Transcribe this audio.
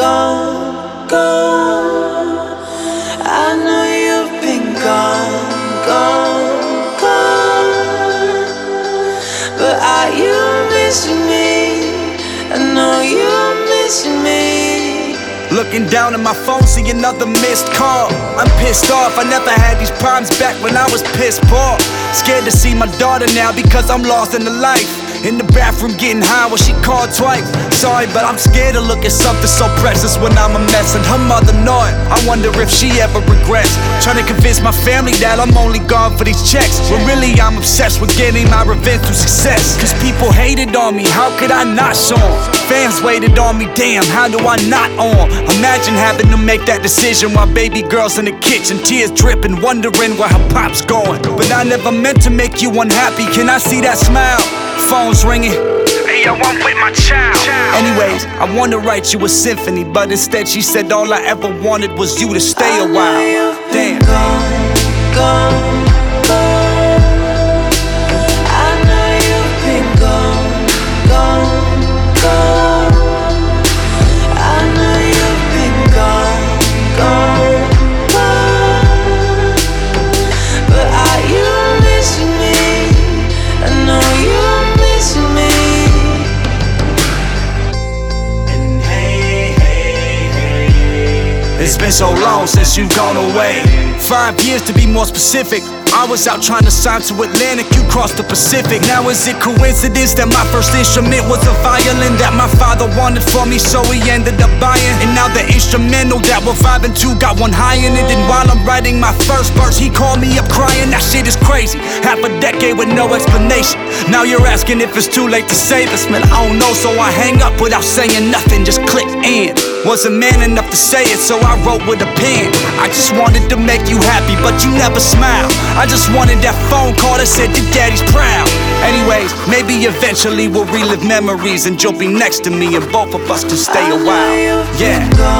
gone. gone. I know you've been gone, gone, gone. But are you missing me? I know you're missing me. Looking down at my phone, see another missed call. I'm pissed off, I never had these problems back when I was pissed poor. Scared to see my daughter now because I'm lost in the life. In the bathroom getting high when she called twice. Sorry, but I'm scared to look at something so precious when I'm a mess. And her mother know it. I wonder if she ever regrets. Trying to convince my family that I'm only gone for these checks. When really I'm obsessed with getting my revenge through success. Cause people hated on me, how could I not show show 'em? Fans waited on me, damn, how do I not on? Imagine having to make that decision while baby girl's in the kitchen, tears dripping, wondering where her pop's going. But I never meant to make you unhappy, can I see that smile? Phone's ringing. Hey, yo, I'm with my child. Anyways, I wanted to write you a symphony, but instead she said all I ever wanted was you to stay a while. Damn. Gone, gone, gone. It's been so long since you've gone away. Five years to be more specific. I was out trying to sign to Atlantic, you crossed the Pacific. Now is it coincidence that my first instrument was a violin that my father wanted for me, so he ended up buying? And now the instrumental that we're vibing to got one high in it. And while I'm writing my first verse, he called me up crying. That shit is crazy. Half a decade with no explanation. Now you're asking if it's too late to save us, man. I don't know, so I hang up without saying nothing. Just click in. Wasn't man enough to say it, so I wrote with a pen. I just wanted to make you happy, but you never smiled. I just wanted that phone call that said your daddy's proud. Anyways, maybe eventually we'll relive memories and you'll be next to me and both of us can stay a while. Yeah.